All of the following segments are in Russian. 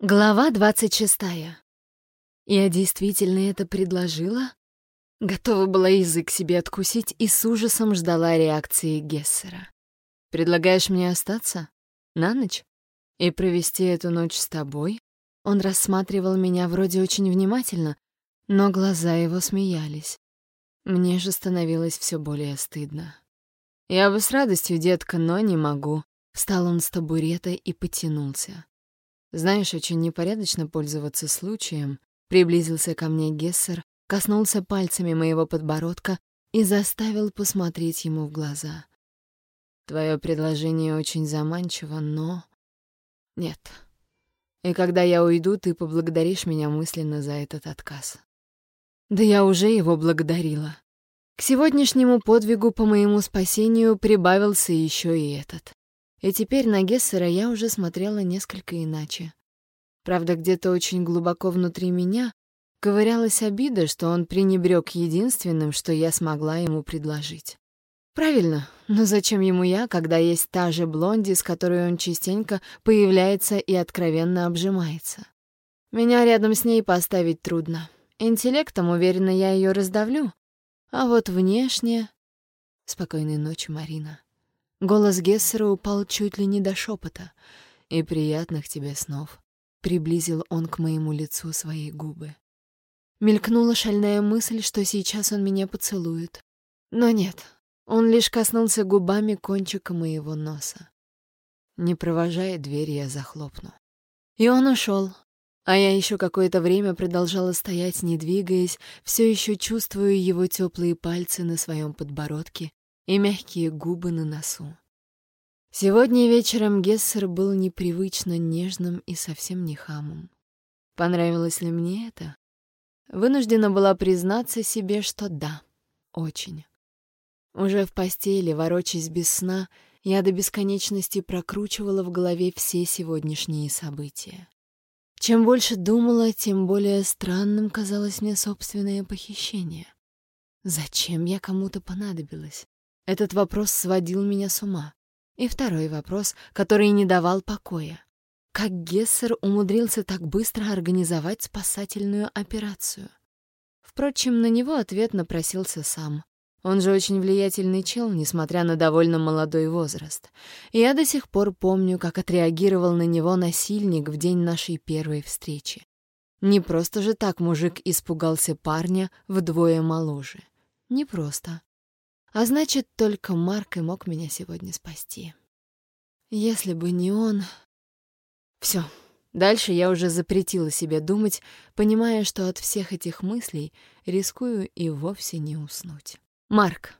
Глава двадцать шестая. Я действительно это предложила? Готова была язык себе откусить и с ужасом ждала реакции Гессера. «Предлагаешь мне остаться? На ночь? И провести эту ночь с тобой?» Он рассматривал меня вроде очень внимательно, но глаза его смеялись. Мне же становилось все более стыдно. «Я бы с радостью, детка, но не могу». Встал он с табурета и потянулся. Знаешь, очень непорядочно пользоваться случаем. Приблизился ко мне Гессер, коснулся пальцами моего подбородка и заставил посмотреть ему в глаза. Твое предложение очень заманчиво, но... Нет. И когда я уйду, ты поблагодаришь меня мысленно за этот отказ. Да я уже его благодарила. К сегодняшнему подвигу по моему спасению прибавился еще и этот. И теперь на Гессера я уже смотрела несколько иначе. Правда, где-то очень глубоко внутри меня ковырялась обида, что он пренебрег единственным, что я смогла ему предложить. Правильно, но зачем ему я, когда есть та же блонди, с которой он частенько появляется и откровенно обжимается? Меня рядом с ней поставить трудно. Интеллектом, уверена, я ее раздавлю. А вот внешне... Спокойной ночи, Марина. Голос Гессера упал чуть ли не до шепота. «И приятных тебе снов», — приблизил он к моему лицу свои губы. Мелькнула шальная мысль, что сейчас он меня поцелует. Но нет, он лишь коснулся губами кончика моего носа. Не провожая дверь, я захлопну. И он ушел, а я еще какое-то время продолжала стоять, не двигаясь, все еще чувствуя его теплые пальцы на своем подбородке и мягкие губы на носу. Сегодня вечером Гессер был непривычно нежным и совсем не хамом. Понравилось ли мне это? Вынуждена была признаться себе, что да, очень. Уже в постели, ворочаясь без сна, я до бесконечности прокручивала в голове все сегодняшние события. Чем больше думала, тем более странным казалось мне собственное похищение. Зачем я кому-то понадобилась? Этот вопрос сводил меня с ума. И второй вопрос, который не давал покоя. Как Гессер умудрился так быстро организовать спасательную операцию? Впрочем, на него ответ напросился сам. Он же очень влиятельный чел, несмотря на довольно молодой возраст. И я до сих пор помню, как отреагировал на него насильник в день нашей первой встречи. Не просто же так мужик испугался парня вдвое моложе. Не просто. А значит, только Марк и мог меня сегодня спасти. Если бы не он... Все. Дальше я уже запретила себе думать, понимая, что от всех этих мыслей рискую и вовсе не уснуть. Марк.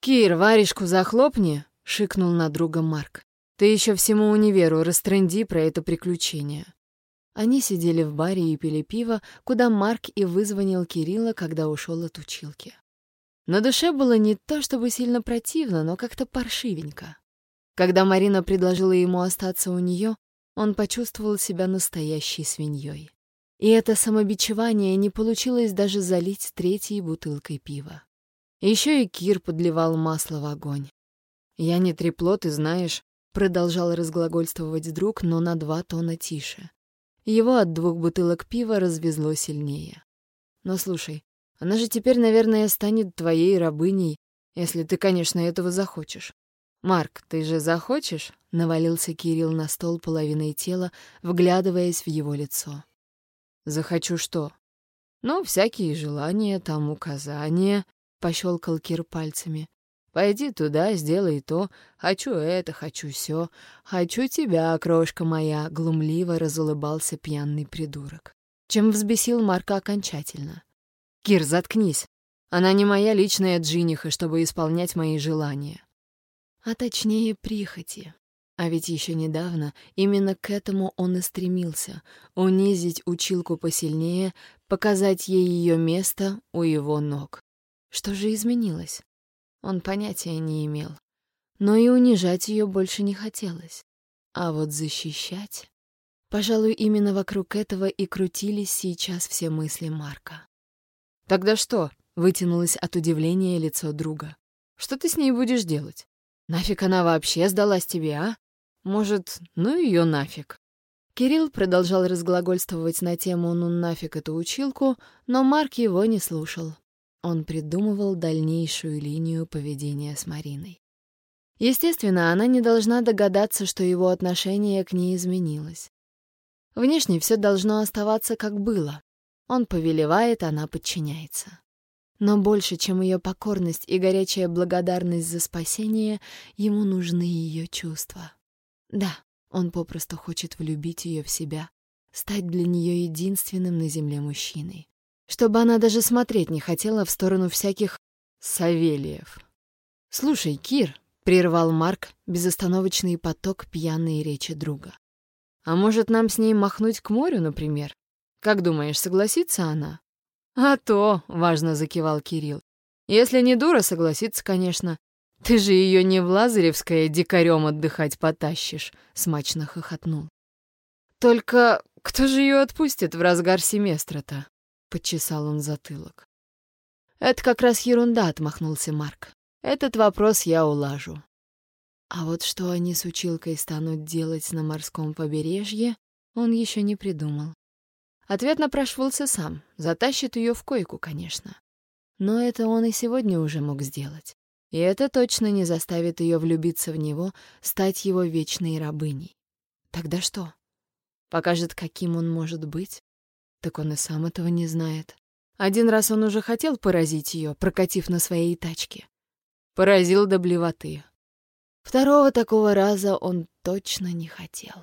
«Кир, варежку захлопни!» — шикнул на друга Марк. «Ты еще всему универу растренди про это приключение». Они сидели в баре и пили пиво, куда Марк и вызвонил Кирилла, когда ушел от училки. На душе было не то чтобы сильно противно, но как-то паршивенько. Когда Марина предложила ему остаться у нее, он почувствовал себя настоящей свиньей. И это самобичевание не получилось даже залить третьей бутылкой пива. Еще и Кир подливал масло в огонь. «Я не трепло, ты знаешь», — продолжал разглагольствовать друг, но на два тона тише. Его от двух бутылок пива развезло сильнее. «Но слушай, она же теперь, наверное, станет твоей рабыней, если ты, конечно, этого захочешь. Марк, ты же захочешь? Навалился Кирилл на стол половиной тела, вглядываясь в его лицо. Захочу что? Ну, всякие желания, там указания, пощелкал Кир пальцами. Пойди туда, сделай то. Хочу это, хочу все. Хочу тебя, крошка моя, глумливо разулыбался пьяный придурок. Чем взбесил Марка окончательно. Кир, заткнись. Она не моя личная джиниха, чтобы исполнять мои желания. А точнее, прихоти. А ведь еще недавно именно к этому он и стремился — унизить училку посильнее, показать ей ее место у его ног. Что же изменилось? Он понятия не имел. Но и унижать ее больше не хотелось. А вот защищать... Пожалуй, именно вокруг этого и крутились сейчас все мысли Марка. «Тогда что?» — вытянулось от удивления лицо друга. «Что ты с ней будешь делать? Нафиг она вообще сдалась тебе, а? Может, ну ее нафиг?» Кирилл продолжал разглагольствовать на тему «ну нафиг эту училку», но Марк его не слушал. Он придумывал дальнейшую линию поведения с Мариной. Естественно, она не должна догадаться, что его отношение к ней изменилось. Внешне все должно оставаться как было. Он повелевает, она подчиняется. Но больше, чем ее покорность и горячая благодарность за спасение, ему нужны ее чувства. Да, он попросту хочет влюбить ее в себя, стать для нее единственным на земле мужчиной. Чтобы она даже смотреть не хотела в сторону всяких Савельев. «Слушай, Кир», — прервал Марк безостановочный поток пьяной речи друга. «А может, нам с ней махнуть к морю, например? Как думаешь, согласится она?» «А то», — важно закивал Кирилл. «Если не дура, согласится, конечно. «Ты же ее не в Лазаревское дикарем отдыхать потащишь», — смачно хохотнул. «Только кто же ее отпустит в разгар семестра-то?» — подчесал он затылок. «Это как раз ерунда», — отмахнулся Марк. «Этот вопрос я улажу». А вот что они с училкой станут делать на морском побережье, он еще не придумал. Ответ напрашивался сам, затащит ее в койку, конечно. Но это он и сегодня уже мог сделать. И это точно не заставит ее влюбиться в него, стать его вечной рабыней. Тогда что? Покажет, каким он может быть? Так он и сам этого не знает. Один раз он уже хотел поразить ее, прокатив на своей тачке. Поразил до блевоты. Второго такого раза он точно не хотел.